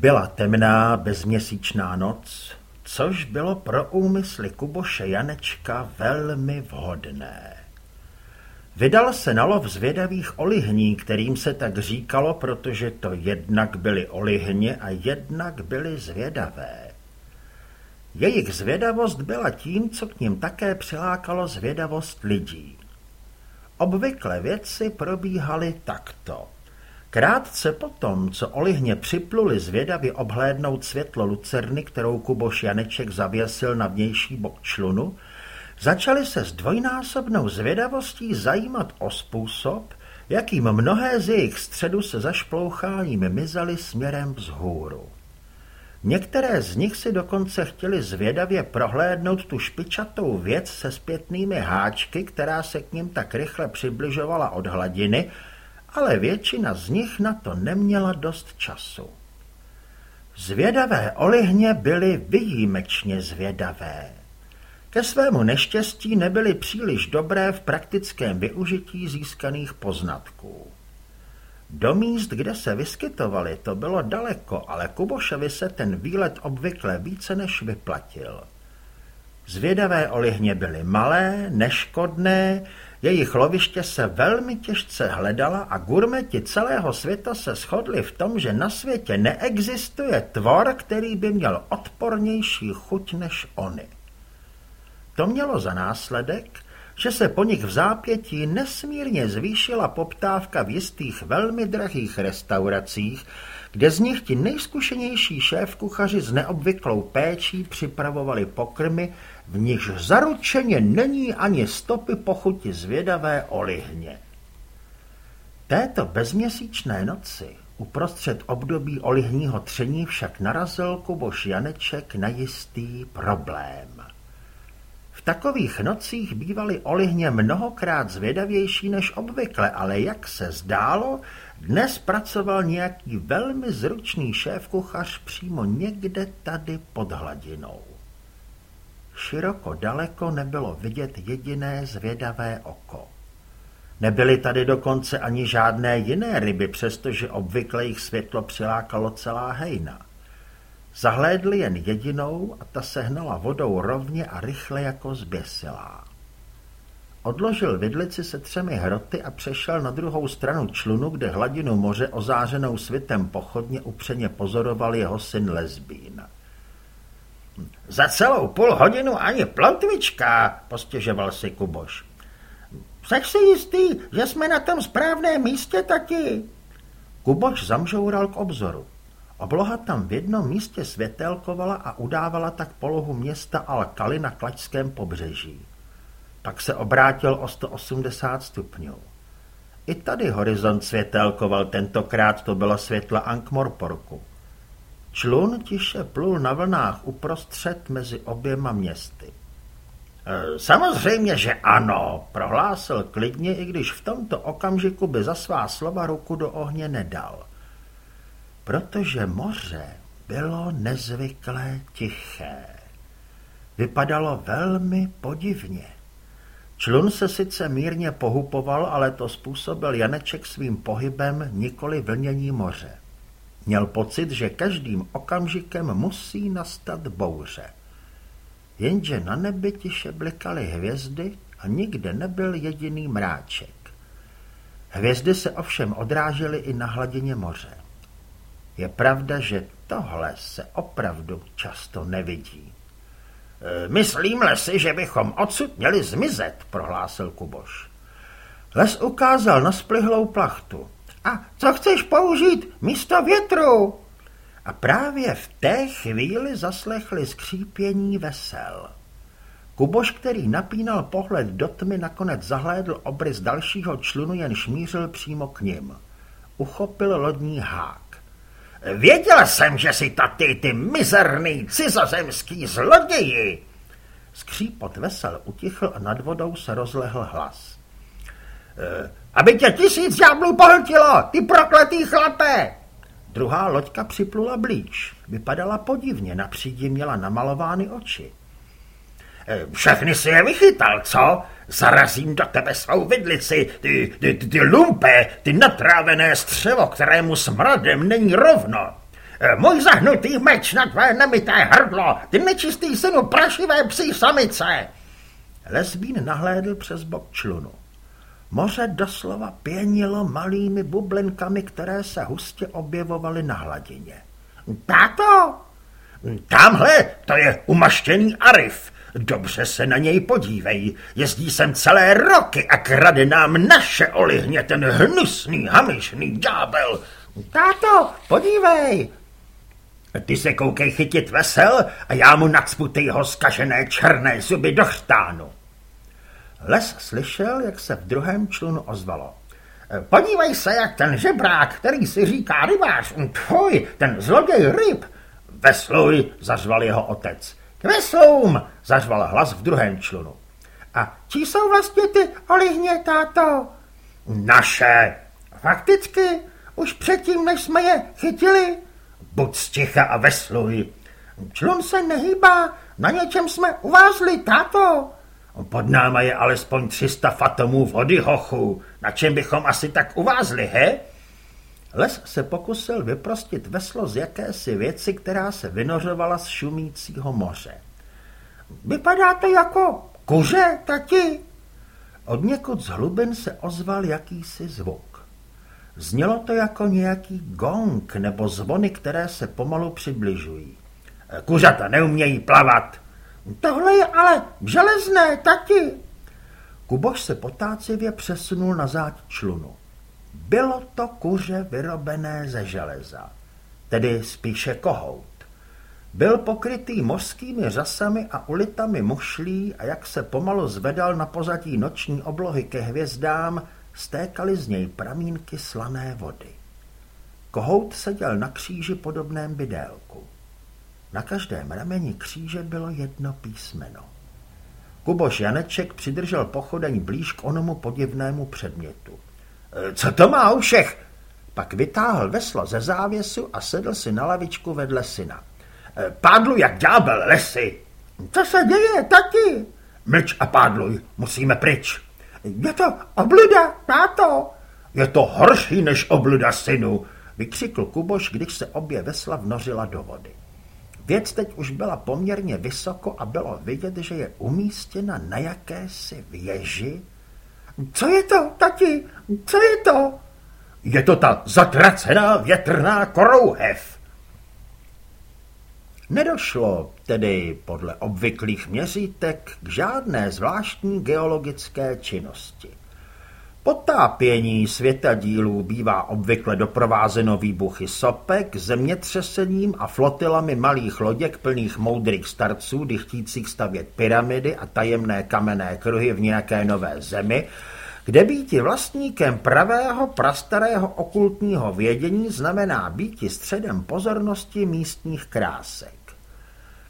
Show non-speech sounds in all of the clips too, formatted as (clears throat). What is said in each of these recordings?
Byla temná, bezměsíčná noc, což bylo pro úmysly Kuboše Janečka velmi vhodné. Vydal se na lov zvědavých olihní, kterým se tak říkalo, protože to jednak byly olihně a jednak byly zvědavé. Jejich zvědavost byla tím, co k ním také přilákalo zvědavost lidí. Obvykle věci probíhaly takto. Krátce potom, co olihně připluli zvědavě obhlédnout světlo lucerny, kterou Kuboš Janeček zavěsil na vnější bok člunu, začali se s dvojnásobnou zvědavostí zajímat o způsob, jakým mnohé z jejich středu se zašploucháním mizely směrem vzhůru. Některé z nich si dokonce chtěli zvědavě prohlédnout tu špičatou věc se zpětnými háčky, která se k ním tak rychle přibližovala od hladiny, ale většina z nich na to neměla dost času. Zvědavé olihně byly výjimečně zvědavé. Ke svému neštěstí nebyly příliš dobré v praktickém využití získaných poznatků. Do míst, kde se vyskytovali, to bylo daleko, ale Kubošovi se ten výlet obvykle více než vyplatil. Zvědavé olihně byly malé, neškodné, jejich loviště se velmi těžce hledala a gurmeti celého světa se shodli v tom, že na světě neexistuje tvor, který by měl odpornější chuť než oni. To mělo za následek, že se po nich v zápětí nesmírně zvýšila poptávka v jistých velmi drahých restauracích, kde z nich ti nejzkušenější šéf-kuchaři s neobvyklou péčí připravovali pokrmy, v nichž zaručeně není ani stopy pochuti zvědavé olihně. Této bezměsíčné noci uprostřed období olihního tření však narazil Kuboš Janeček na jistý problém. V takových nocích bývaly olihně mnohokrát zvědavější než obvykle, ale jak se zdálo, dnes pracoval nějaký velmi zručný šéf-kuchař přímo někde tady pod hladinou. Široko daleko nebylo vidět jediné zvědavé oko. Nebyly tady dokonce ani žádné jiné ryby, přestože obvykle jich světlo přilákalo celá hejna. Zahlédli jen jedinou a ta se hnala vodou rovně a rychle jako zběsilá. Odložil vidlici se třemi hroty a přešel na druhou stranu člunu, kde hladinu moře ozářenou svitem pochodně upřeně pozoroval jeho syn Lesbín. Za celou půl hodinu ani plotvička, postěžoval si Kuboš. Seš si jistý, že jsme na tom správném místě, tati? Kuboš zamžoural k obzoru. Obloha tam v jednom místě světelkovala a udávala tak polohu města Alkali na Klačském pobřeží. Pak se obrátil o 180 stupňů. I tady horizont světelkoval, tentokrát to bylo světla Ankmorporku. Člun tiše plul na vlnách uprostřed mezi oběma městy. E, samozřejmě, že ano, prohlásil klidně, i když v tomto okamžiku by za svá slova ruku do ohně nedal protože moře bylo nezvykle tiché. Vypadalo velmi podivně. Člun se sice mírně pohupoval, ale to způsobil Janeček svým pohybem nikoli vlnění moře. Měl pocit, že každým okamžikem musí nastat bouře. Jenže na nebi tiše blikaly hvězdy a nikde nebyl jediný mráček. Hvězdy se ovšem odrážely i na hladině moře. Je pravda, že tohle se opravdu často nevidí. E, Myslíme si, že bychom odsud měli zmizet, prohlásil Kuboš. Les ukázal na splihlou plachtu. A co chceš použít místo větru? A právě v té chvíli zaslechli skřípění vesel. Kuboš, který napínal pohled do tmy, nakonec zahlédl obrys dalšího člunu, jen šmířil přímo k ním. Uchopil lodní hák. Věděl jsem, že si to ty, ty mizerný cizozemský zloději. Skřípot vesel utichl a nad vodou se rozlehl hlas. E, aby tě tisíc ďáblů pohltilo, ty prokletý chlape! Druhá loďka připlula blíž. Vypadala podivně, na přídi měla namalovány oči. E, všechny si je vychytal, co? Zarazím do tebe svou vidlici, ty, ty, ty, ty lumpe, ty natrávené střevo, kterému smradem není rovno. Můj zahnutý meč na tvé nemité hrdlo, ty nečistý synu prašivé psí samice. Lesbín nahlédl přes bok člunu. Moře doslova pěnilo malými bublinkami, které se hustě objevovaly na hladině. Táto, tamhle to je umaštěný Arif. Dobře se na něj podívej. Jezdí sem celé roky a krade nám naše olihně, ten hnusný, hamišný ďábel. Táto, podívej. Ty se koukej chytit vesel a já mu nacpu ty jeho zkažené černé zuby do chtánu. Les slyšel, jak se v druhém člunu ozvalo. Podívej se, jak ten žebrák, který si říká rybář, tvoj, ten zloděj ryb. Vesluj, zařval jeho otec. K veslům, zařval hlas v druhém člunu. A čí jsou vlastně ty olihně, táto? Naše. Fakticky, už předtím, než jsme je chytili. Buď sticha a vesluj. Člun se nehýbá, na něčem jsme uvázli, táto. Pod náma je alespoň 300 fatomů vody, hochu. Na čem bychom asi tak uvázli, he? Les se pokusil vyprostit veslo z jakési věci, která se vynořovala z šumícího moře. Vypadáte jako kuře, tati? Od někud z hlubin se ozval jakýsi zvuk. Znělo to jako nějaký gong nebo zvony, které se pomalu přibližují. Kuřata neumějí plavat, Tohle je ale železné, tati. Kuboš se potácivě přesunul na záď člunu. Bylo to kuře vyrobené ze železa, tedy spíše kohout. Byl pokrytý mořskými řasami a ulitami mušlí a jak se pomalu zvedal na pozadí noční oblohy ke hvězdám, stékaly z něj pramínky slané vody. Kohout seděl na kříži podobném bydélku. Na každém rameni kříže bylo jedno písmeno. Kuboš Janeček přidržel pochodeň blíž k onomu podivnému předmětu. E, co to má u všech? Pak vytáhl veslo ze závěsu a sedl si na lavičku vedle syna. E, pádlu jak ďábel, lesy. Co se děje, tati? Mlč a pádluj, musíme pryč. Je to obluda, táto. Je to horší než obluda, synu, vykřikl Kuboš, když se obě vesla vnořila do vody. Věc teď už byla poměrně vysoko a bylo vidět, že je umístěna na jakési věži. Co je to, tati? Co je to? Je to ta zatracená větrná korouhev. Nedošlo tedy podle obvyklých měřítek k žádné zvláštní geologické činnosti. Potápění světadílů bývá obvykle doprovázeno výbuchy sopek, zemětřesením a flotilami malých loděk plných moudrých starců, dychtících stavět pyramidy a tajemné kamenné kruhy v nějaké nové zemi, kde býti vlastníkem pravého prastarého okultního vědění znamená býti středem pozornosti místních krásek.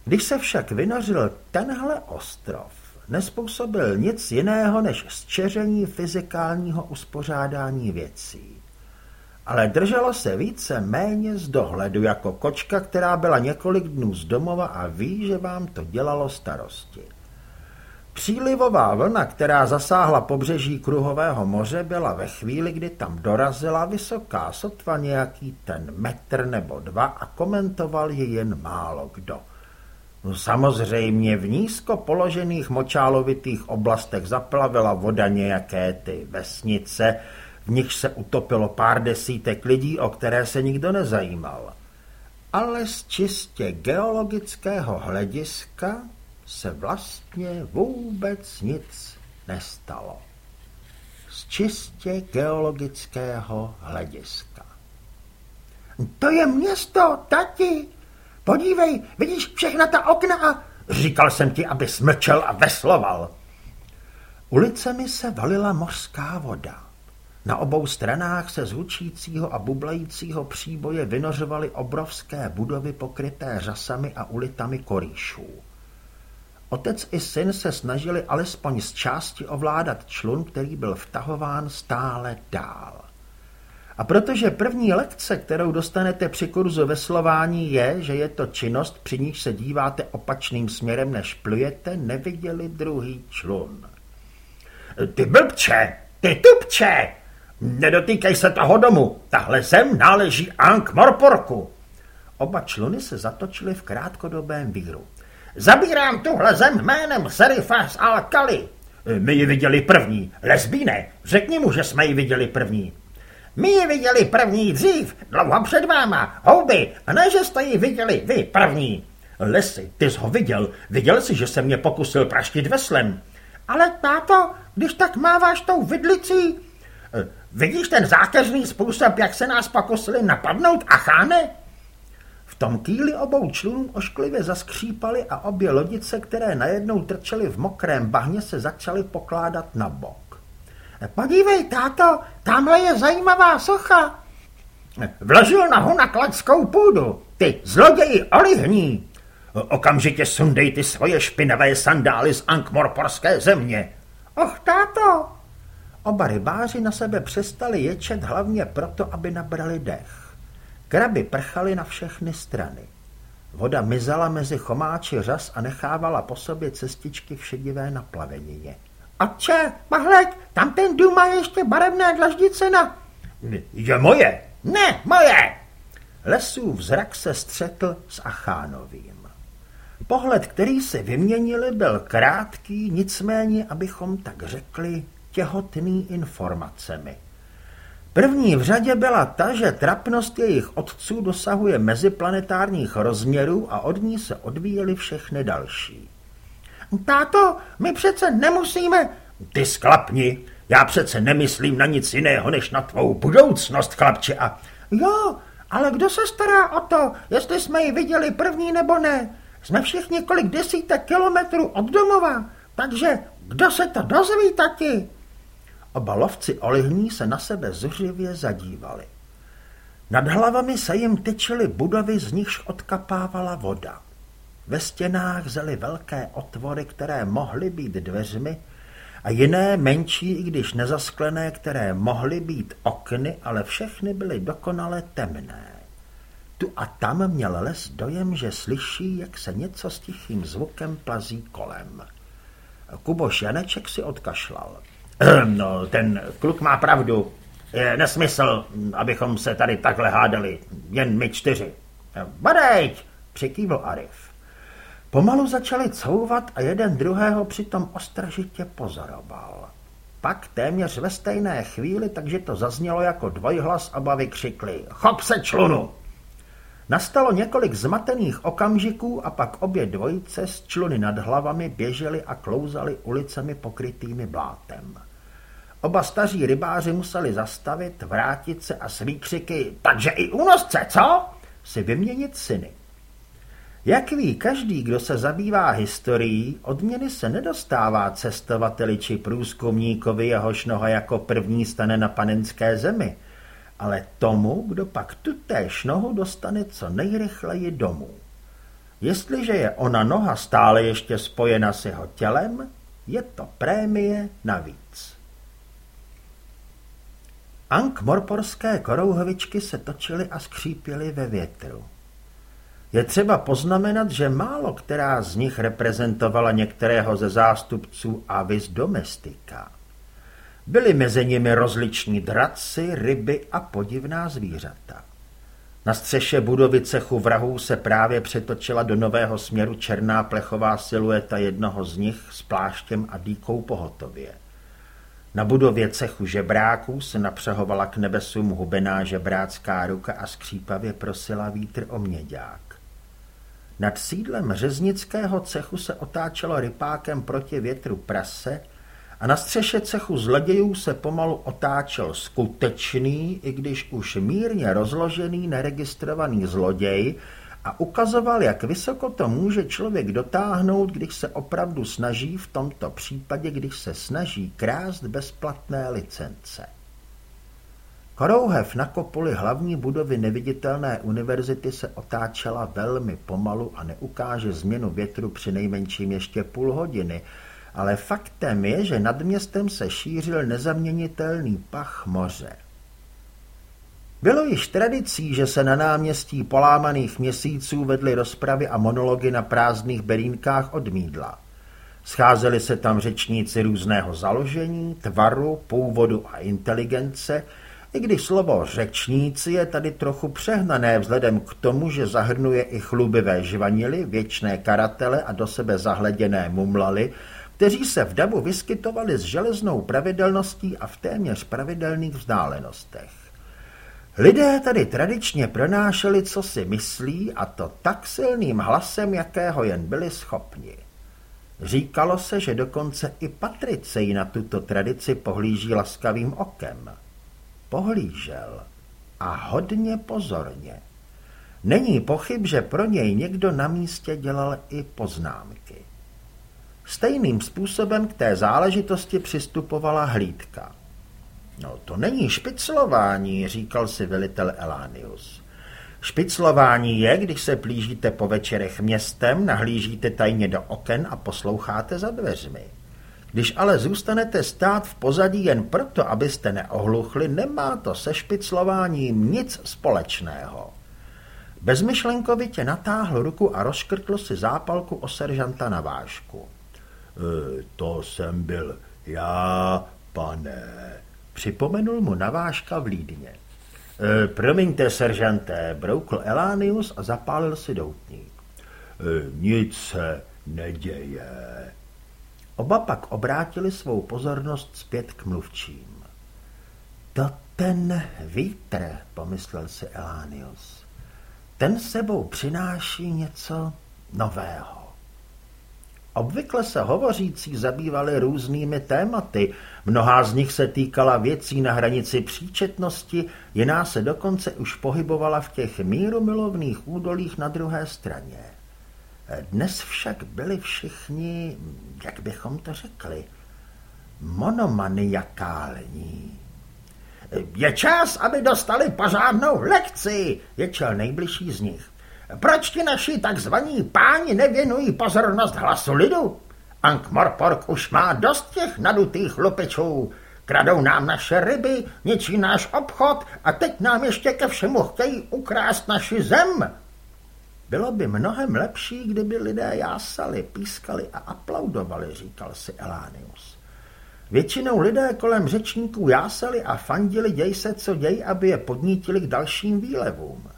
Když se však vynořil tenhle ostrov, nespůsobil nic jiného než zčeření fyzikálního uspořádání věcí. Ale drželo se více méně z dohledu jako kočka, která byla několik dnů z domova a ví, že vám to dělalo starosti. Přílivová vlna, která zasáhla pobřeží Kruhového moře, byla ve chvíli, kdy tam dorazila vysoká sotva nějaký ten metr nebo dva a komentoval ji jen málo kdo. No samozřejmě v nízko položených močálovitých oblastech zaplavila voda nějaké ty vesnice, v nich se utopilo pár desítek lidí, o které se nikdo nezajímal. Ale z čistě geologického hlediska se vlastně vůbec nic nestalo. Z čistě geologického hlediska. To je město, tati, Podívej, vidíš všechna ta okna? Říkal jsem ti, aby smlčel a vesloval. Ulicemi se valila mořská voda. Na obou stranách se z hučícího a bublajícího příboje vynořovaly obrovské budovy pokryté řasami a ulitami korýšů. Otec i syn se snažili alespoň z části ovládat člun, který byl vtahován stále dál. A protože první lekce, kterou dostanete při kurzu veslování, je, že je to činnost, při níž se díváte opačným směrem, než plujete, neviděli druhý člun. Ty blbče, ty tupče, nedotýkej se toho domu, tahle zem náleží Ank Morporku. Oba čluny se zatočily v krátkodobém víru. Zabírám tuhle zem jménem Serifas Alkali. My ji viděli první. Lesbíne, řekni mu, že jsme ji viděli první. My ji viděli první dřív, dlouho před váma, houby, a ne, že jste ji viděli vy první. Lesy, ty jsi ho viděl, viděl jsi, že se mě pokusil praštit veslem. Ale táto, když tak máváš tou vidlicí... Eh, vidíš ten zákeřný způsob, jak se nás pokusili napadnout, cháne? V tom kýli obou člunů ošklivě zaskřípaly a obě lodice, které najednou trčely v mokrém bahně, se začaly pokládat na bok. Podívej, táto, tamhle je zajímavá socha. Vložil nahu na kladskou půdu. Ty zloději olihní. Okamžitě sundej ty svoje špinavé sandály z ankmorporské země. Och, táto! Oba rybáři na sebe přestali ječet hlavně proto, aby nabrali dech. Kraby prchaly na všechny strany. Voda mizela mezi chomáči řas a nechávala po sobě cestičky v šedivé naplavenině. Otče, mahlek, tam ten dům má ještě barevné dlaždice na... Je moje. Ne, moje. Lesův zrak se střetl s Achánovým. Pohled, který se vyměnili, byl krátký, nicméně, abychom tak řekli, těhotný informacemi. První v řadě byla ta, že trapnost jejich otců dosahuje meziplanetárních rozměrů a od ní se odvíjely všechny další. Táto, my přece nemusíme... Ty sklapni, já přece nemyslím na nic jiného, než na tvou budoucnost, chlapče, a... Jo, ale kdo se stará o to, jestli jsme ji viděli první nebo ne? Jsme všichni několik desítek kilometrů od domova, takže kdo se to dozví, tati? Oba lovci olihní se na sebe zuřivě zadívali. Nad hlavami se jim tyčily budovy, z nichž odkapávala voda. Ve stěnách zely velké otvory, které mohly být dveřmi, a jiné menší, i když nezasklené, které mohly být okny, ale všechny byly dokonale temné. Tu a tam měl les dojem, že slyší, jak se něco s tichým zvukem plazí kolem. Kuboš Janeček si odkašlal. (clears throat) No, ten kluk má pravdu. Je nesmysl, abychom se tady takhle hádali. Jen my čtyři. Badejť, přikývl Arif. Pomalu začali couvat a jeden druhého přitom ostražitě pozoroval. Pak téměř ve stejné chvíli, takže to zaznělo jako dvojhlas, oba vykřikli. Chop se člunu! Nastalo několik zmatených okamžiků a pak obě dvojice s čluny nad hlavami běžely a klouzali ulicemi pokrytými blátem. Oba staří rybáři museli zastavit, vrátit se a s výkřiky takže i únosce, co? si vyměnit syny. Jak ví každý, kdo se zabývá historií, odměny se nedostává cestovateli či průzkumníkovi, jehož noha jako první stane na panenské zemi – ale tomu, kdo pak tutéž nohu dostane co nejrychleji domů. Jestliže je ona noha stále ještě spojena s jeho tělem, je to prémie navíc. Ank-morporské korouhovičky se točily a skřípily ve větru. Je třeba poznamenat, že málo která z nich reprezentovala některého ze zástupců Avis domestika. Byly mezi nimi rozliční draci, ryby a podivná zvířata. Na střeše budovy cechu vrahů se právě přetočila do nového směru černá plechová silueta jednoho z nich s pláštěm a dýkou pohotově. Na budově cechu žebráků se napřehovala k nebesům hubená žebrácká ruka a skřípavě prosila vítr o měďák. Nad sídlem řeznického cechu se otáčelo rypákem proti větru prase a na střeše cechu zlodějů se pomalu otáčel skutečný, i když už mírně rozložený neregistrovaný zloděj a ukazoval, jak vysoko to může člověk dotáhnout, když se opravdu snaží, v tomto případě, když se snaží krást bezplatné licence. Korouhev na kopuli hlavní budovy neviditelné univerzity se otáčela velmi pomalu a neukáže změnu větru při nejmenším ještě půl hodiny, ale faktem je, že nad městem se šířil nezaměnitelný pach moře. Bylo již tradicí, že se na náměstí polámaných měsíců vedly rozpravy a monology na prázdných berínkách od mídla. Scházeli se tam řečníci různého založení, tvaru, původu a inteligence, i když slovo řečníci je tady trochu přehnané vzhledem k tomu, že zahrnuje i chlubivé žvanily, věčné karatele a do sebe zahleděné mumlaly, kteří se v davu vyskytovali s železnou pravidelností a v téměř pravidelných vzdálenostech. Lidé tady tradičně pronášeli, co si myslí, a to tak silným hlasem, jakého jen byli schopni. Říkalo se, že dokonce i Patricej na tuto tradici pohlíží laskavým okem. Pohlížel a hodně pozorně. Není pochyb, že pro něj někdo na místě dělal i poznámky. Stejným způsobem k té záležitosti přistupovala hlídka. No, to není špiclování, říkal si velitel Elánius. Špiclování je, když se plížíte po večerech městem, nahlížíte tajně do oken a posloucháte za dveřmi. Když ale zůstanete stát v pozadí jen proto, abyste neohluchli, nemá to se špiclováním nic společného. Bezmyšlenkovitě natáhl ruku a rozškrtl si zápalku o seržanta na vážku. E, to jsem byl já, pane, Připomenul mu navážka v lídně. E, promiňte, seržanté, broukl Elánius a zapálil si doutník. E, nic se neděje. Oba pak obrátili svou pozornost zpět k mluvčím. To ten vítr, pomyslel si Elánius. Ten sebou přináší něco nového. Obvykle se hovořící zabývali různými tématy, mnohá z nich se týkala věcí na hranici příčetnosti, jiná se dokonce už pohybovala v těch mírumilovných údolích na druhé straně. Dnes však byli všichni, jak bychom to řekli, monomaniakální. Je čas, aby dostali pořádnou lekci, ječel nejbližší z nich. Proč ti naši takzvaní páni nevěnují pozornost hlasu lidu? Ank Morpork už má dost těch nadutých lupičů. Kradou nám naše ryby, ničí náš obchod a teď nám ještě ke všemu chtějí ukrást naši zem. Bylo by mnohem lepší, kdyby lidé jásali, pískali a aplaudovali, říkal si Elánius. Většinou lidé kolem řečníků jásali a fandili děj se, co děj, aby je podnítili k dalším výlevům.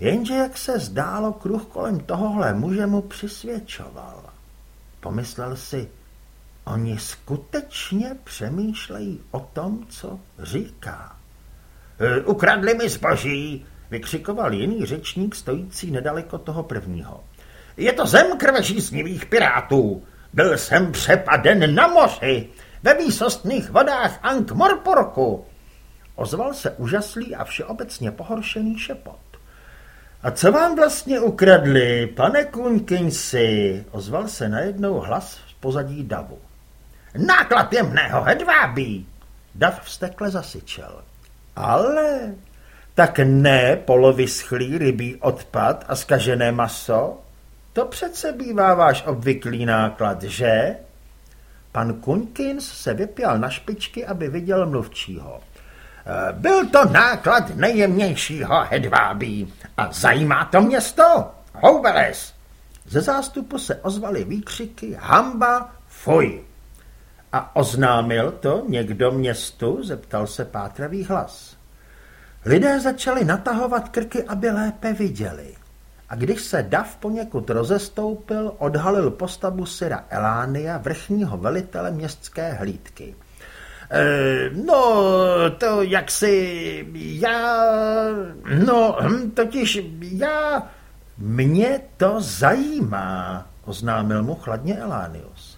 Jenže jak se zdálo, kruh kolem tohohle muže mu přisvědčoval. Pomyslel si, oni skutečně přemýšlejí o tom, co říká. E, ukradli mi zboží, vykřikoval jiný řečník stojící nedaleko toho prvního. Je to zem krvežíznivých pirátů. Byl jsem přepaden na moři, ve výsostných vodách Ankh-Morporku. Ozval se úžaslý a všeobecně pohoršený šepot. A co vám vlastně ukradli, pane Kunkinsi? Ozval se najednou hlas z pozadí davu. Náklad jemného hedvábí. Dav vstekle zasyčel. Ale tak ne polovyschlý rybí odpad a skažené maso? To přece bývá váš obvyklý náklad, že? Pan Kunkins se vypěl na špičky, aby viděl mluvčího. Byl to náklad nejjemnějšího hedvábí. A zajímá to město? Houbeles! Ze zástupu se ozvaly výkřiky hamba, fuj. A oznámil to někdo městu? Zeptal se pátravý hlas. Lidé začali natahovat krky, aby lépe viděli. A když se Dav poněkud rozestoupil, odhalil postavu syra Elánia, vrchního velitele městské hlídky. E, no, to jak si já, no, hm, totiž já, mě to zajímá, oznámil mu chladně Elánius.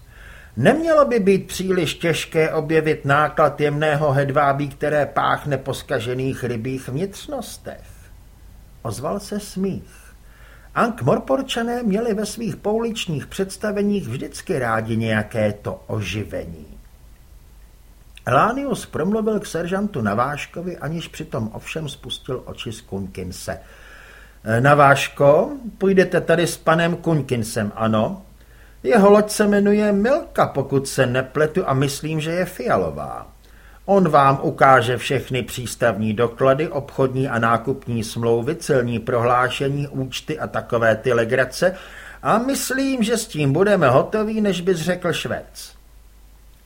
Nemělo by být příliš těžké objevit náklad jemného hedvábí, které páchne po skažených rybích vnitřnostech. Ozval se smích. Ank Morporčané měli ve svých pouličních představeních vždycky rádi nějaké to oživení. Elánius promluvil k seržantu Naváškovi, aniž přitom ovšem spustil oči z Kunkinse. E, Naváško, půjdete tady s panem Kunkinsem, ano? Jeho loď se jmenuje Milka, pokud se nepletu a myslím, že je fialová. On vám ukáže všechny přístavní doklady, obchodní a nákupní smlouvy, celní prohlášení, účty a takové ty legrace a myslím, že s tím budeme hotoví, než bys řekl Švec.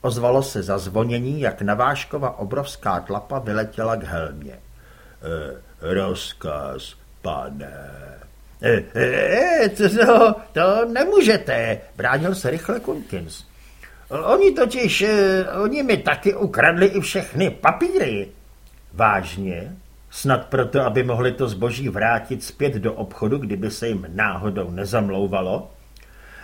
Ozvalo se zazvonění, jak navážkova obrovská tlapa vyletěla k helmě. E, rozkaz, pane. E, e, to, to nemůžete, bránil se rychle Kunkins. Oni totiž, e, oni mi taky ukradli i všechny papíry. Vážně? Snad proto, aby mohli to zboží vrátit zpět do obchodu, kdyby se jim náhodou nezamlouvalo?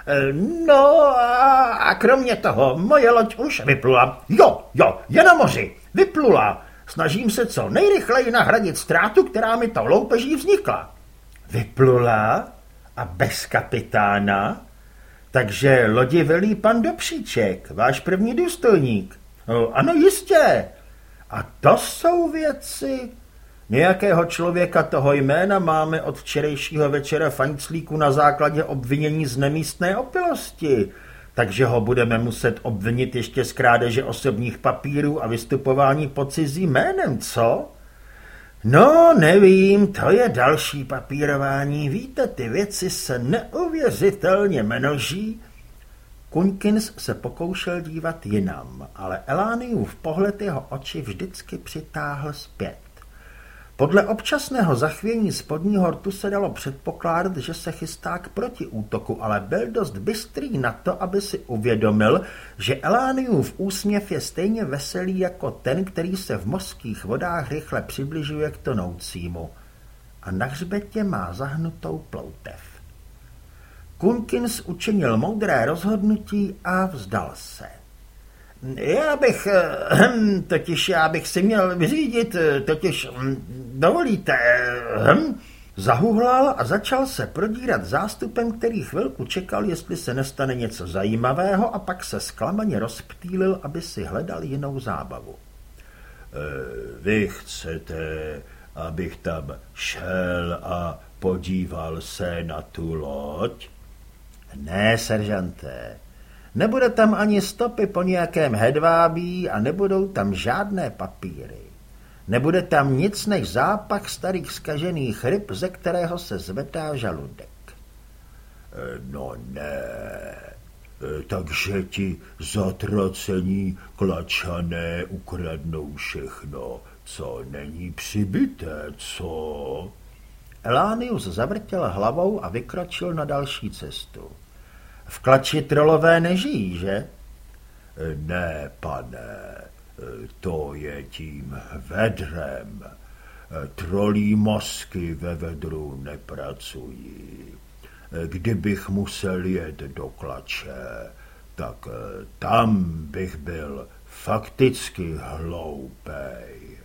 E, no a, a kromě toho, moje loď už vyplula. Jo, jo, je na moři. Vyplula. Snažím se co nejrychleji nahradit ztrátu, která mi to loupeží vznikla. Vyplula? A bez kapitána? Takže lodi velí pan Dobříček, váš první důstojník. No, ano, jistě. A to jsou věci... Nějakého člověka toho jména máme od včerejšího večera faňclíku na základě obvinění z nemístné opilosti, takže ho budeme muset obvinit ještě z krádeže osobních papírů a vystupování pod cizím jménem, co? No, nevím, to je další papírování. Víte, ty věci se neuvěřitelně množí. Kunkins se pokoušel dívat jinam, ale Elániův pohled jeho oči vždycky přitáhl zpět. Podle občasného zachvění spodního rtu se dalo předpokládat, že se chystá k protiútoku, ale byl dost bystrý na to, aby si uvědomil, že Elániův úsměv je stejně veselý jako ten, který se v mořských vodách rychle přibližuje k tonoucímu. A na hřbetě má zahnutou ploutev. Kunkins učinil moudré rozhodnutí a vzdal se. Já bych, hm, (clears throat) totiž já bych si měl vyřídit, eh, totiž, hm, dovolíte, hm, zahuhlal a začal se prodírat zástupem, který chvilku čekal, jestli se nestane něco zajímavého a pak se zklamaně rozptýlil, aby si hledal jinou zábavu. E, vy chcete, abych tam šel a podíval se na tu loď? Ne, seržante, Nebude tam ani stopy po nějakém hedvábí a nebudou tam žádné papíry. Nebude tam nic než zápach starých skažených ryb, ze kterého se zvedá žaludek. E, no ne, e, takže ti zatracení klačané ukradnou všechno, co není přibité, co? Elánius zavrtěl hlavou a vykročil na další cestu. V klači trolové nežijí, že? Ne, pane, to je tím vedrem. Trolí mozky ve vedru nepracují. Kdybych musel jet do klače, tak tam bych byl fakticky hloupej.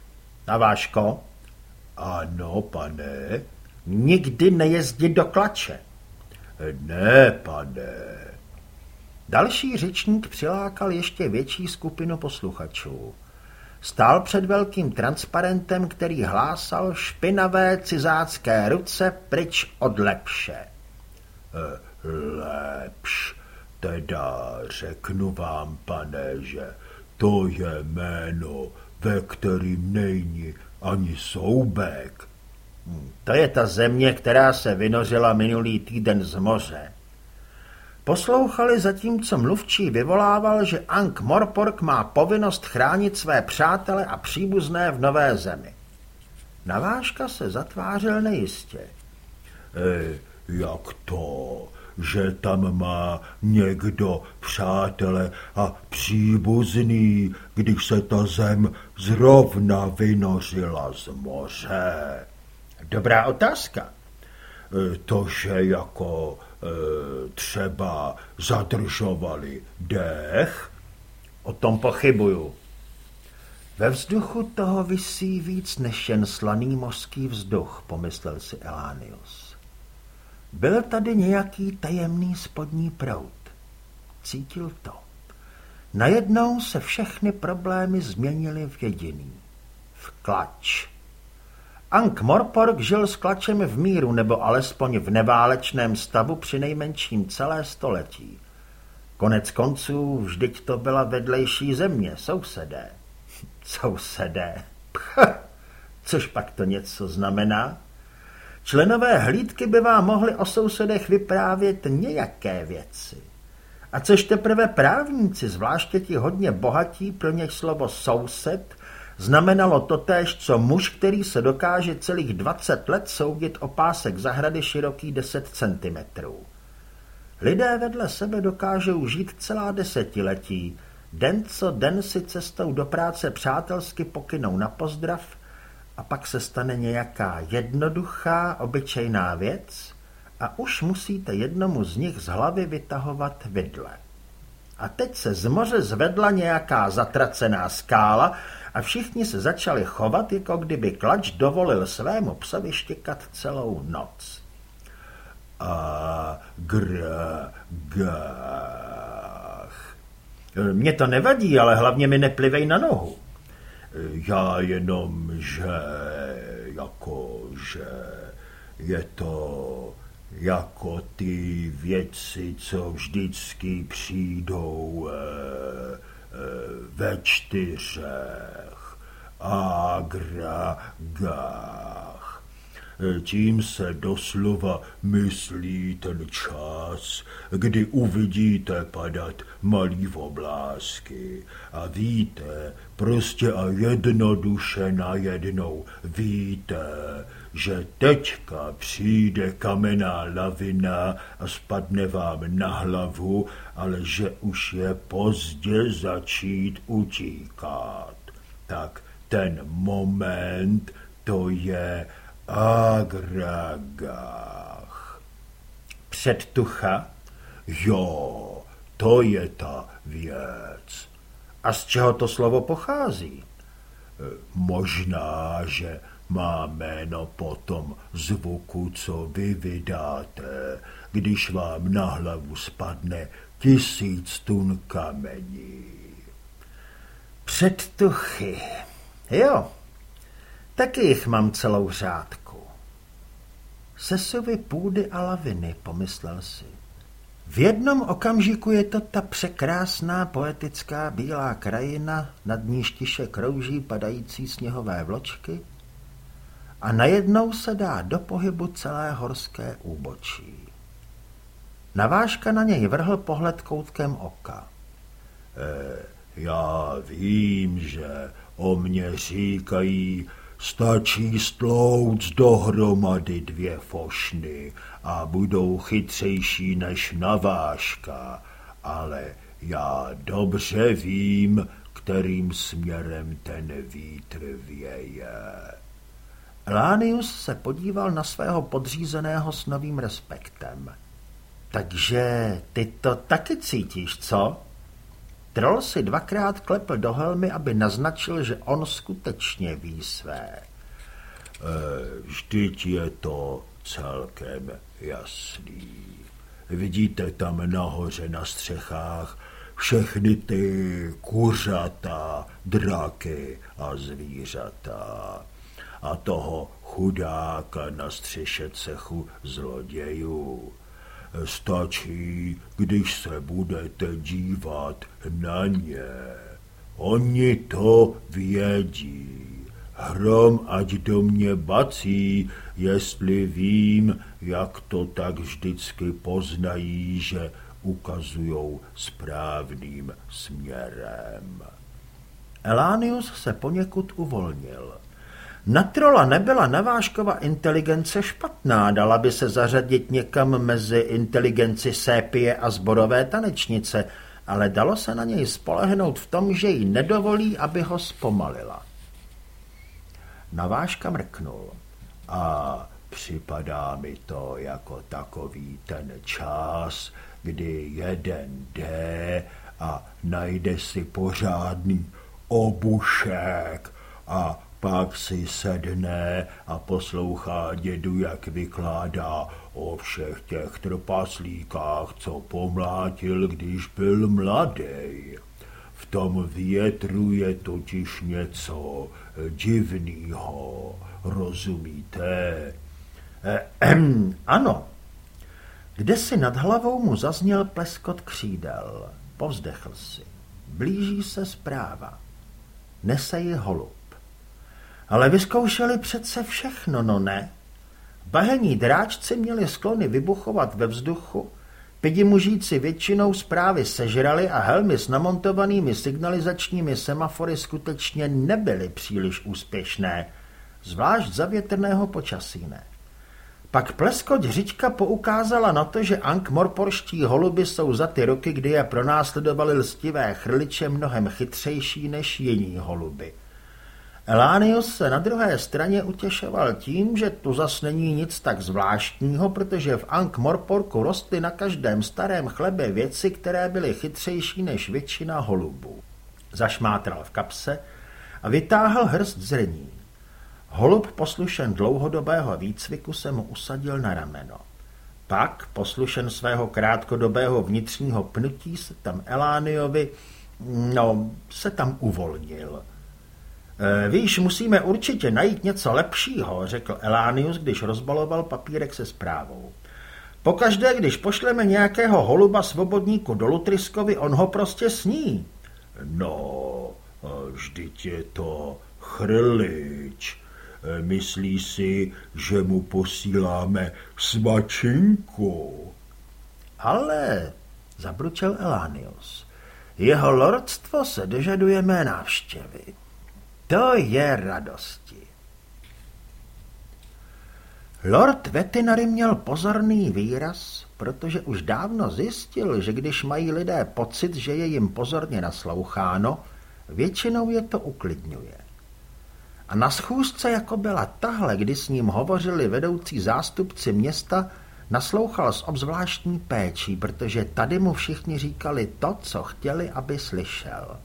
A Váško? Ano, pane. Nikdy nejezdit do klače. Ne, pane. Další řečník přilákal ještě větší skupinu posluchačů. Stál před velkým transparentem, který hlásal špinavé cizácké ruce pryč od lepše. E, lepš, teda řeknu vám, pane, že to je jméno, ve kterým není ani soubek. To je ta země, která se vynořila minulý týden z moře. Poslouchali zatímco mluvčí vyvolával, že Ank Morpork má povinnost chránit své přátele a příbuzné v nové zemi. Navážka se zatvářel nejistě. E, jak to, že tam má někdo přátele a příbuzný, když se ta zem zrovna vynořila z moře? Dobrá otázka. E, to, že jako třeba zadržovali dech, o tom pochybuju. Ve vzduchu toho visí víc než jen slaný mořský vzduch, pomyslel si Elánius. Byl tady nějaký tajemný spodní proud. Cítil to. Najednou se všechny problémy změnily v jediný. V klač. Ank Morpork žil s klačem v míru nebo alespoň v neválečném stavu při nejmenším celé století. Konec konců vždyť to byla vedlejší země, sousedé. (laughs) Sousedé. Pch, což pak to něco znamená? Členové hlídky by vám mohli o sousedech vyprávět nějaké věci. A což teprve právníci, zvláště ti hodně bohatí, pro něž slovo soused, znamenalo totéž, co muž, který se dokáže celých 20 let soudit o pásek zahrady široký 10 centimetrů. Lidé vedle sebe dokážou žít celá desetiletí, den co den si cestou do práce přátelsky pokynou na pozdrav a pak se stane nějaká jednoduchá, obyčejná věc a už musíte jednomu z nich z hlavy vytahovat vidle. A teď se z moře zvedla nějaká zatracená skála a všichni se začali chovat, jako kdyby klač dovolil svému psovi štěkat celou noc. A gragách. Mně to nevadí, ale hlavně mi neplivej na nohu. Já jenom, že jako, že je to jako ty věci, co vždycky přijdou e, e, ve čtyřech. Agragách. Tím se doslova myslí ten čas, kdy uvidíte padat malý oblásky a víte, prostě a jednoduše najednou víte, že teďka přijde kamenná lavina a spadne vám na hlavu, ale že už je pozdě začít utíkat. Tak ten moment to je agragách. Předtucha? Jo, to je ta věc. A z čeho to slovo pochází? Možná, že má jméno po tom zvuku, co vy vydáte, když vám na hlavu spadne tisíc tun kamení. Předtuchy. Jo, taky jich mám celou řádku. Sesuvy půdy a laviny, pomyslel si. V jednom okamžiku je to ta překrásná poetická bílá krajina, nad níž tiše krouží padající sněhové vločky, a najednou se dá do pohybu celé horské úbočí. Navážka na něj vrhl pohled koutkem oka. E, já vím, že o mě říkají, stačí stlouc dohromady dvě fošny a budou chytřejší než navážka, ale já dobře vím, kterým směrem ten vítr věje. Lánius se podíval na svého podřízeného s novým respektem. Takže ty to taky cítíš, co? Troll si dvakrát klepl do helmy, aby naznačil, že on skutečně ví své. E, vždyť je to celkem jasný. Vidíte tam nahoře na střechách všechny ty kuřata, draky a zvířata a toho chudáka na střeše cechu zlodějů. Stačí, když se budete dívat na ně. Oni to vědí. Hrom ať do mě bací, jestli vím, jak to tak vždycky poznají, že ukazujou správným směrem. Elánius se poněkud uvolnil. Na trola nebyla navážkova inteligence špatná, dala by se zařadit někam mezi inteligenci sépie a zborové tanečnice, ale dalo se na něj spolehnout v tom, že jí nedovolí, aby ho zpomalila. Navážka mrknul. A připadá mi to jako takový ten čas, kdy jeden jde a najde si pořádný obušek a pak si sedne a poslouchá dědu, jak vykládá o všech těch trpaslíkách, co pomlátil, když byl mladý. V tom větru je totiž něco divného, rozumíte? Ehm, (clears throat) ano. Kde si nad hlavou mu zazněl pleskot křídel. Povzdechl si. Blíží se zpráva. Nese ji holub. Ale vyzkoušeli přece všechno, no ne? Bahení dráčci měli sklony vybuchovat ve vzduchu, Špidi mužíci většinou zprávy sežrali a helmy s namontovanými signalizačními semafory skutečně nebyly příliš úspěšné, zvlášť za větrného počasí ne. Pak pleskoť Řička poukázala na to, že ankmorporští holuby jsou za ty roky, kdy je pronásledovali lstivé chrliče mnohem chytřejší než jiní holuby. Elánius se na druhé straně utěšoval tím, že tu zas není nic tak zvláštního, protože v Ankh-Morporku rostly na každém starém chlebě věci, které byly chytřejší než většina holubů. Zašmátral v kapse a vytáhl hrst zrní. Holub poslušen dlouhodobého výcviku se mu usadil na rameno. Pak, poslušen svého krátkodobého vnitřního pnutí, se tam Elániovi, no, se tam uvolnil – víš, musíme určitě najít něco lepšího, řekl Elánius, když rozbaloval papírek se zprávou. Pokaždé, když pošleme nějakého holuba svobodníku do Lutriskovi, on ho prostě sní. No, vždyť je to chrlič. E, myslí si, že mu posíláme svačinku. Ale, zabručel Elánius, jeho lordstvo se dožaduje mé návštěvy. To je radosti. Lord Vetinary měl pozorný výraz, protože už dávno zjistil, že když mají lidé pocit, že je jim pozorně nasloucháno, většinou je to uklidňuje. A na schůzce, jako byla tahle, kdy s ním hovořili vedoucí zástupci města, naslouchal s obzvláštní péčí, protože tady mu všichni říkali to, co chtěli, aby slyšel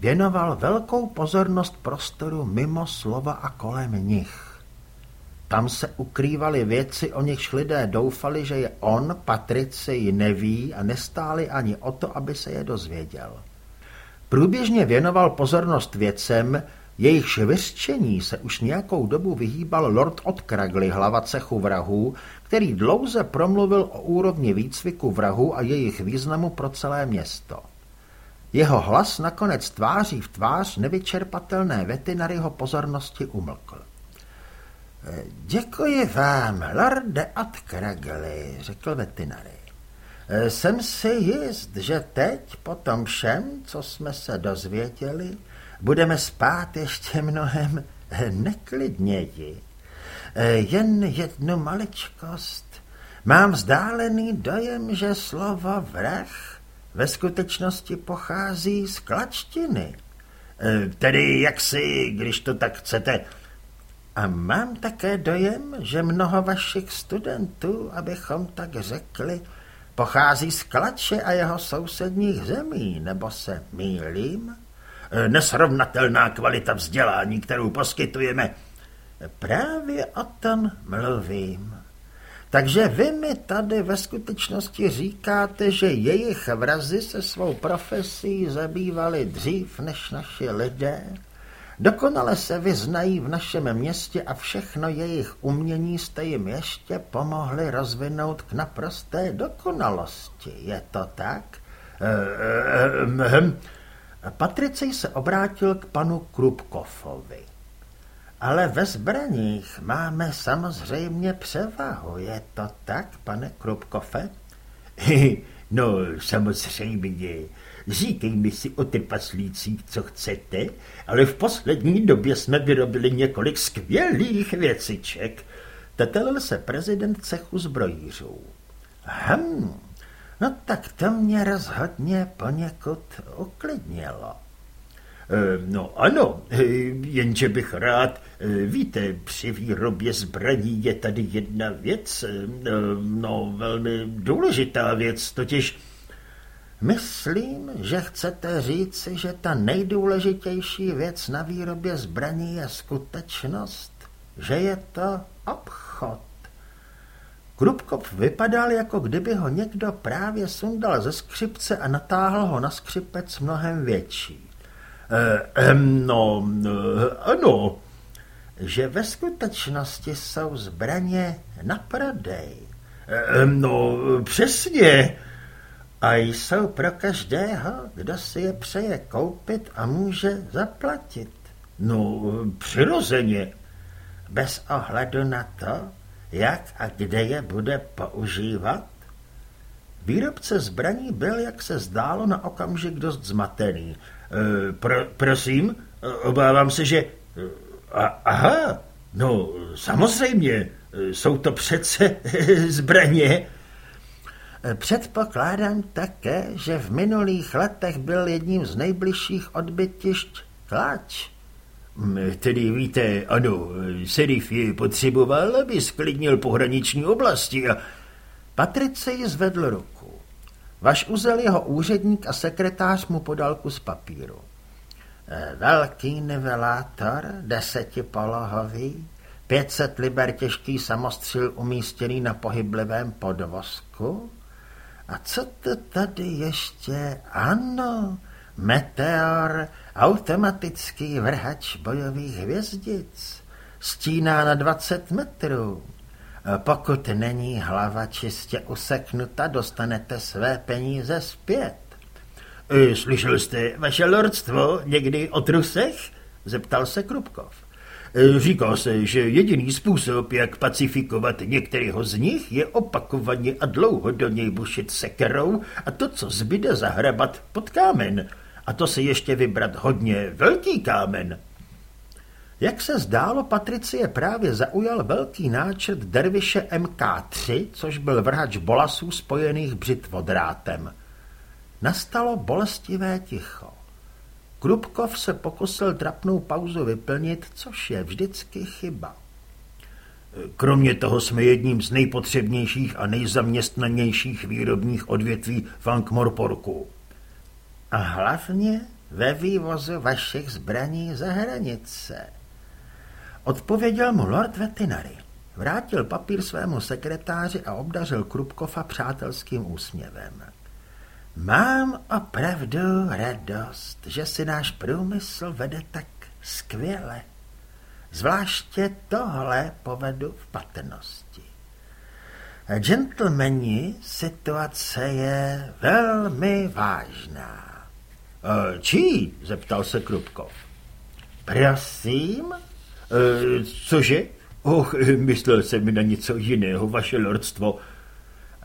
věnoval velkou pozornost prostoru mimo slova a kolem nich. Tam se ukrývaly věci, o nichž lidé doufali, že je on, Patrici, neví a nestáli ani o to, aby se je dozvěděl. Průběžně věnoval pozornost věcem, jejich vyřčení se už nějakou dobu vyhýbal lord od Kragly, hlava cechu vrahů, který dlouze promluvil o úrovni výcviku vrahů a jejich významu pro celé město. Jeho hlas nakonec tváří v tvář nevyčerpatelné Vetinaryho pozornosti umlkl. Děkuji vám, lorde Atkragli, řekl Vetinary. Jsem si jist, že teď, po tom všem, co jsme se dozvěděli, budeme spát ještě mnohem neklidněji. Jen jednu maličkost. Mám vzdálený dojem, že slovo vrah ve skutečnosti pochází z klačtiny. E, tedy jak si, když to tak chcete. A mám také dojem, že mnoho vašich studentů, abychom tak řekli, pochází z Klače a jeho sousedních zemí, nebo se mýlím? E, nesrovnatelná kvalita vzdělání, kterou poskytujeme. Právě o tom mluvím. Takže vy mi tady ve skutečnosti říkáte, že jejich vrazy se svou profesí zabývali dřív než naši lidé? Dokonale se vyznají v našem městě a všechno jejich umění jste jim ještě pomohli rozvinout k naprosté dokonalosti. Je to tak? Patricej se obrátil k panu Krupkofovi. Ale ve zbraních máme samozřejmě převahu, je to tak, pane Krupkofe? (laughs) no, samozřejmě. Říkej mi si o trpaslících, co chcete, ale v poslední době jsme vyrobili několik skvělých věciček. Tetelil se prezident cechu zbrojířů. Hm, no tak to mě rozhodně poněkud uklidnilo. Eh, no ano, eh, jenže bych rád, eh, víte, při výrobě zbraní je tady jedna věc, no velmi důležitá věc, totiž Myslím, že chcete říci, že ta nejdůležitější věc na výrobě zbraní je skutečnost, že je to obchod. Krupkov vypadal, jako kdyby ho někdo právě sundal ze skřipce a natáhl ho na skřipec mnohem větší. Eh, no, eh, ano. Že ve skutečnosti jsou zbraně na prodej. Eh, no, přesně. A jsou pro každého, kdo si je přeje koupit a může zaplatit. No, přirozeně. Bez ohledu na to, jak a kde je bude používat? Výrobce zbraní byl, jak se zdálo, na okamžik dost zmatený. E, pro, prosím, obávám se, že... A, aha, no samozřejmě, jsou to přece (laughs) zbraně. Předpokládám také, že v minulých letech byl jedním z nejbližších odbytišť tlač. Tedy víte, ano, Serif ji potřeboval, aby sklidnil pohraniční oblasti a... Patricej zvedl ruku. Vaš uzel jeho úředník a sekretář mu podal kus papíru. E, velký nivelátor, desetipolohový, 500 liber těžký samostřil umístěný na pohyblivém podvozku. A co to tady ještě? Ano, meteor, automatický vrhač bojových hvězdic. Stíná na 20 metrů. Pokud není hlava čistě useknuta, dostanete své peníze zpět. E, slyšel jste, vaše lordstvo, někdy o trusech? Zeptal se Krupkov. E, říká se, že jediný způsob, jak pacifikovat některého z nich, je opakovaně a dlouho do něj bušit sekerou a to, co zbyde, zahrabat pod kámen. A to si ještě vybrat hodně velký kámen. Jak se zdálo, Patricie právě zaujal velký náčrt derviše MK3, což byl vrhač bolasů spojených břitvodrátem. Nastalo bolestivé ticho. Krupkov se pokusil trapnou pauzu vyplnit, což je vždycky chyba. Kromě toho jsme jedním z nejpotřebnějších a nejzaměstnanějších výrobních odvětví v Ankmorporku. A hlavně ve vývozu vašich zbraní za hranice. Odpověděl mu lord Vetinary. Vrátil papír svému sekretáři a obdařil Krupkova přátelským úsměvem. Mám opravdu radost, že si náš průmysl vede tak skvěle. Zvláště tohle povedu v patrnosti. Gentlemani, situace je velmi vážná. E, čí? zeptal se Krupkov. Prosím? E, cože? Och, (laughs) myslel jsem mi na něco jiného, vaše lordstvo.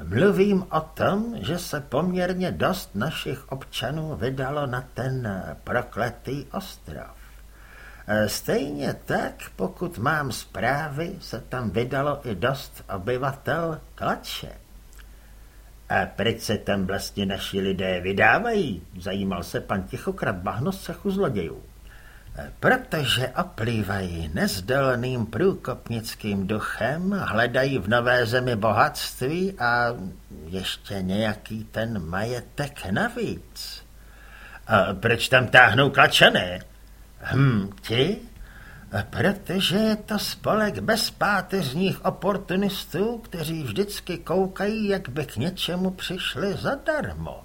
Mluvím o tom, že se poměrně dost našich občanů vydalo na ten prokletý ostrov. E, stejně tak, pokud mám zprávy, se tam vydalo i dost obyvatel Klače. A proč se tam vlastně naši lidé vydávají? Zajímal se pan Tichokrat Bahno z cechu zlodějů. Protože oplývají nezdolným průkopnickým duchem, hledají v nové zemi bohatství a ještě nějaký ten majetek navíc. A proč tam táhnou klačané? Hm, ti? Protože je to spolek bezpáteřních oportunistů, kteří vždycky koukají, jak by k něčemu přišli zadarmo.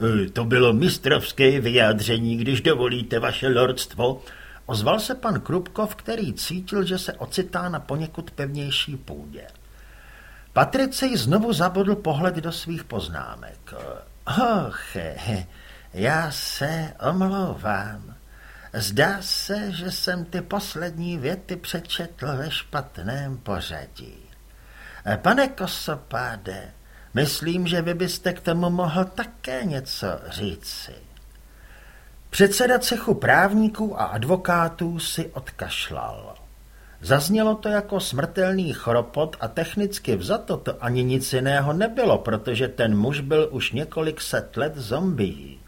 E, to bylo mistrovské vyjádření, když dovolíte vaše lordstvo. Ozval se pan Krupkov, který cítil, že se ocitá na poněkud pevnější půdě. Patricej znovu zabodl pohled do svých poznámek. Och, já se omlouvám. Zdá se, že jsem ty poslední věty přečetl ve špatném pořadí. Pane Kosopáde, Myslím, že vy byste k tomu mohl také něco říci. Předseda cechu právníků a advokátů si odkašlal. Zaznělo to jako smrtelný chropot a technicky vzato to ani nic jiného nebylo, protože ten muž byl už několik set let zombií.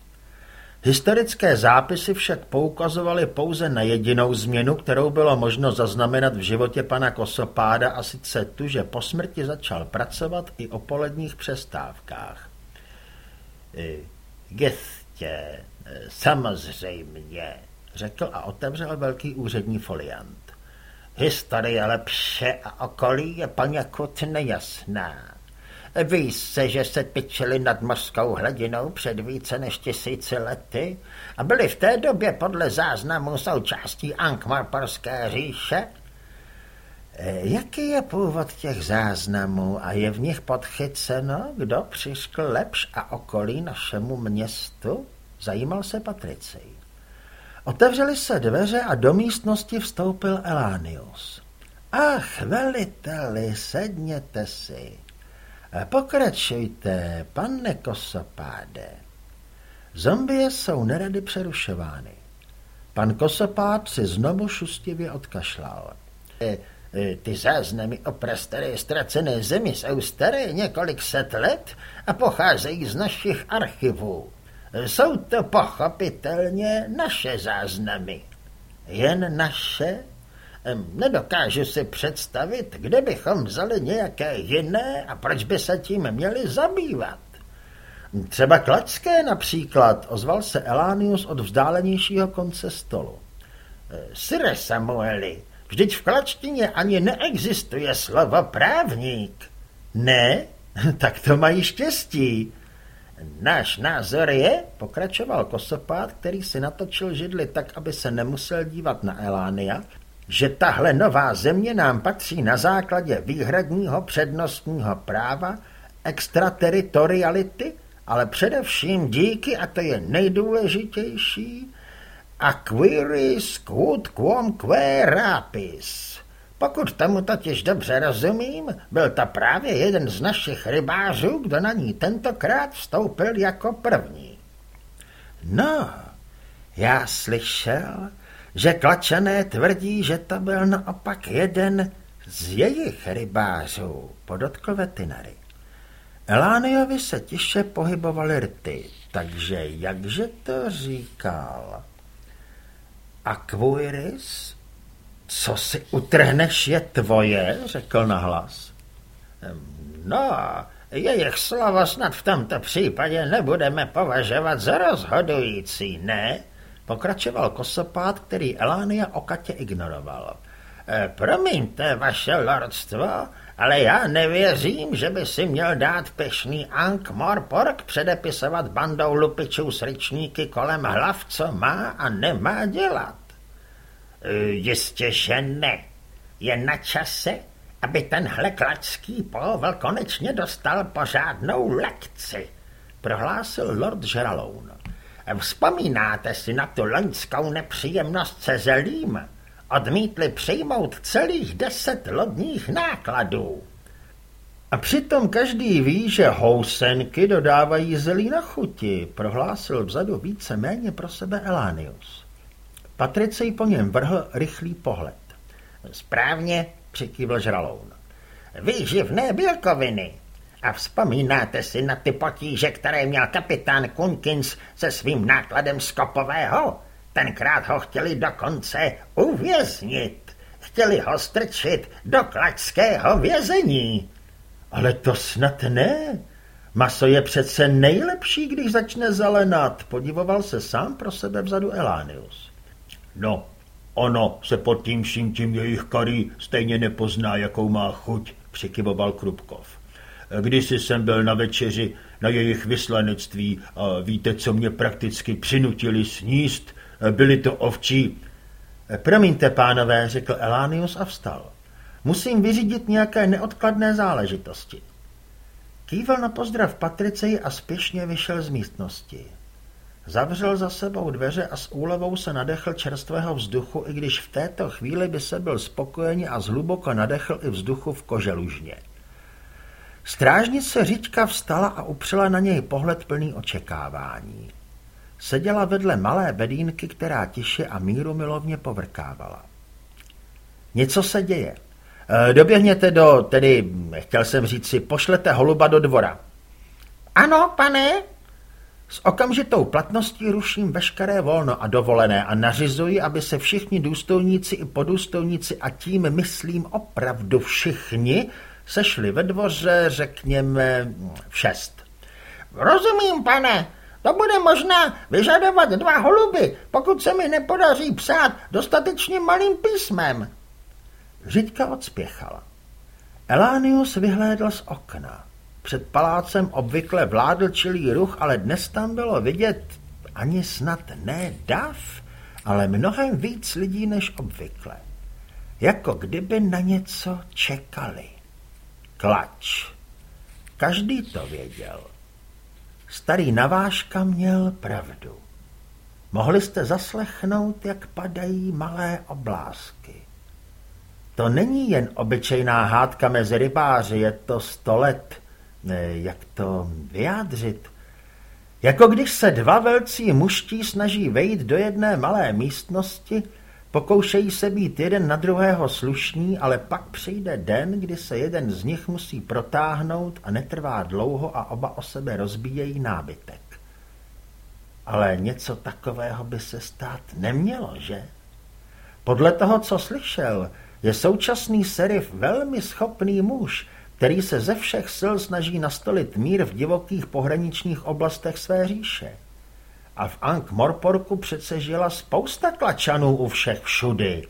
Historické zápisy však poukazovaly pouze na jedinou změnu, kterou bylo možno zaznamenat v životě pana Kosopáda a sice tu, že po smrti začal pracovat i o poledních přestávkách. Gestě, e, samozřejmě, řekl a otevřel velký úřední foliant. Historie lepše a okolí je poněkud nejasná. Ví se, že se tyčili nad mořskou hladinou před více než tisíci lety a byli v té době podle záznamu součástí Ankmarporské říše? E, jaký je původ těch záznamů a je v nich podchyceno, kdo přiškl lepš a okolí našemu městu? Zajímal se Patricej. Otevřely se dveře a do místnosti vstoupil Elánius. Ach, veliteli, sedněte si. Pokračujte, pane Kosopáde. Zombie jsou nerady přerušovány. Pan Kosopád si znovu šustivě odkašlal. E, e, ty záznamy o prastaré ztracené zemi jsou staré několik set let a pocházejí z našich archivů. Jsou to pochopitelně naše záznamy. Jen naše? Nedokážu si představit, kde bychom vzali nějaké jiné a proč by se tím měli zabývat. Třeba klačské například, ozval se Elánius od vzdálenějšího konce stolu. Sire Samueli, vždyť v klačtině ani neexistuje slovo právník. Ne? (laughs) Tak to mají štěstí. Náš názor je, pokračoval Kosopát, který si natočil židli tak, aby se nemusel dívat na Elánia, že tahle nová země nám patří na základě výhradního přednostního práva, extrateritoriality, ale především díky, a to je nejdůležitější, Aquiris quod quom que rapis. Pokud tomu totiž dobře rozumím, byl to právě jeden z našich rybářů, kdo na ní tentokrát vstoupil jako první. No, já slyšel, že klačané tvrdí, že to byl naopak jeden z jejich rybářů, podotkl veterinary. Elániovi se tiše pohybovaly rty, takže jakže to říkal? Aquiris? Co si utrhneš je tvoje, řekl nahlas. No, jejich slovo snad v tomto případě nebudeme považovat za rozhodující, ne? Pokračoval kosopát, který Elánia okatě ignoroval. E, promiňte, vaše lordstvo, ale já nevěřím, že by si měl dát pešný Ank Morpork předepisovat bandou lupičů s ryčníky kolem hlav, co má a nemá dělat. E, jistě, že ne. Je na čase, aby tenhle klačský povel konečně dostal pořádnou lekci, prohlásil lord Žeraloun. Vzpomínáte si na tu loňskou nepříjemnost se zelím? Odmítli přijmout celých deset lodních nákladů. A přitom každý ví, že housenky dodávají zelí na chuti, prohlásil vzadu více méně pro sebe Elánius. Patricej po něm vrhl rychlý pohled. Správně, přikývl žraloun. Výživné bílkoviny, a vzpomínáte si na ty potíže, které měl kapitán Kunkins se svým nákladem skopového? Tenkrát ho chtěli dokonce uvěznit. Chtěli ho strčit do klačského vězení. Ale to snad ne. Maso je přece nejlepší, když začne zelenat, podivoval se sám pro sebe vzadu Elánius. No, ono se pod tím vším tím jejich karý stejně nepozná, jakou má chuť, přikyvoval Krupkov. Kdysi jsem byl na večeři na jejich vyslanectví a víte, co mě prakticky přinutili sníst? Byly to ovčí. Promiňte, pánové, řekl Elánius a vstal. Musím vyřídit nějaké neodkladné záležitosti. Kýval na pozdrav Patricej a spěšně vyšel z místnosti. Zavřel za sebou dveře a s úlevou se nadechl čerstvého vzduchu, i když v této chvíli by se byl spokojeně a zhluboko nadechl i vzduchu v koželužně. Strážnice Řička vstala a upřela na něj pohled plný očekávání. Seděla vedle malé bedínky, která tiše a míru milovně povrkávala. Něco se děje. E, doběhněte do, tedy, chtěl jsem říct si, pošlete holuba do dvora. Ano, pane. S okamžitou platností ruším veškeré volno a dovolené a nařizuji, aby se všichni důstojníci i podůstojníci a tím myslím opravdu všichni sešli ve dvoře, řekněme, v šest. Rozumím, pane, to bude možná vyžadovat dva holuby, pokud se mi nepodaří psát dostatečně malým písmem. Žiďka odspěchala. Elánius vyhlédl z okna. Před palácem obvykle vládl čilý ruch, ale dnes tam bylo vidět ani snad ne dav, ale mnohem víc lidí než obvykle. Jako kdyby na něco čekali. Klač. Každý to věděl. Starý navážka měl pravdu. Mohli jste zaslechnout, jak padají malé oblásky. To není jen obyčejná hádka mezi rybáři, je to sto let, jak to vyjádřit, jako když se dva velcí muští snaží vejít do jedné malé místnosti, pokoušejí se být jeden na druhého slušní, ale pak přijde den, kdy se jeden z nich musí protáhnout a netrvá dlouho a oba o sebe rozbíjejí nábytek. Ale něco takového by se stát nemělo, že? Podle toho, co slyšel, je současný serif velmi schopný muž, který se ze všech sil snaží nastolit mír v divokých pohraničních oblastech své říše. A v Ankh Morporku přece žila spousta klačanů u všech všudy.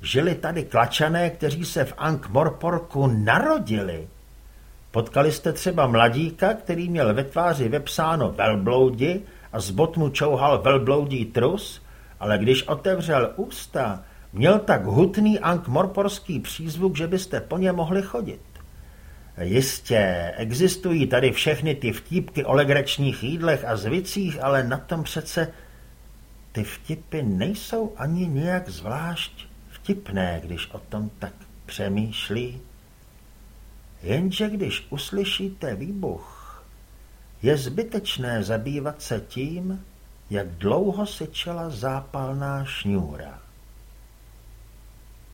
Žili tady klačané, kteří se v Ankh Morporku narodili. Potkali jste třeba mladíka, který měl ve tváři vepsáno velbloudi a z bot mu čouhal velbloudí trus, ale když otevřel ústa, měl tak hutný ankmorporský přízvuk, že byste po ně mohli chodit. Jistě, existují tady všechny ty vtípky o legračních jídlech a zvicích, ale na tom přece ty vtipy nejsou ani nějak zvlášť vtipné, když o tom tak přemýšlí. Jenže když uslyšíte výbuch, je zbytečné zabývat se tím, jak dlouho se čela zápalná šňůra.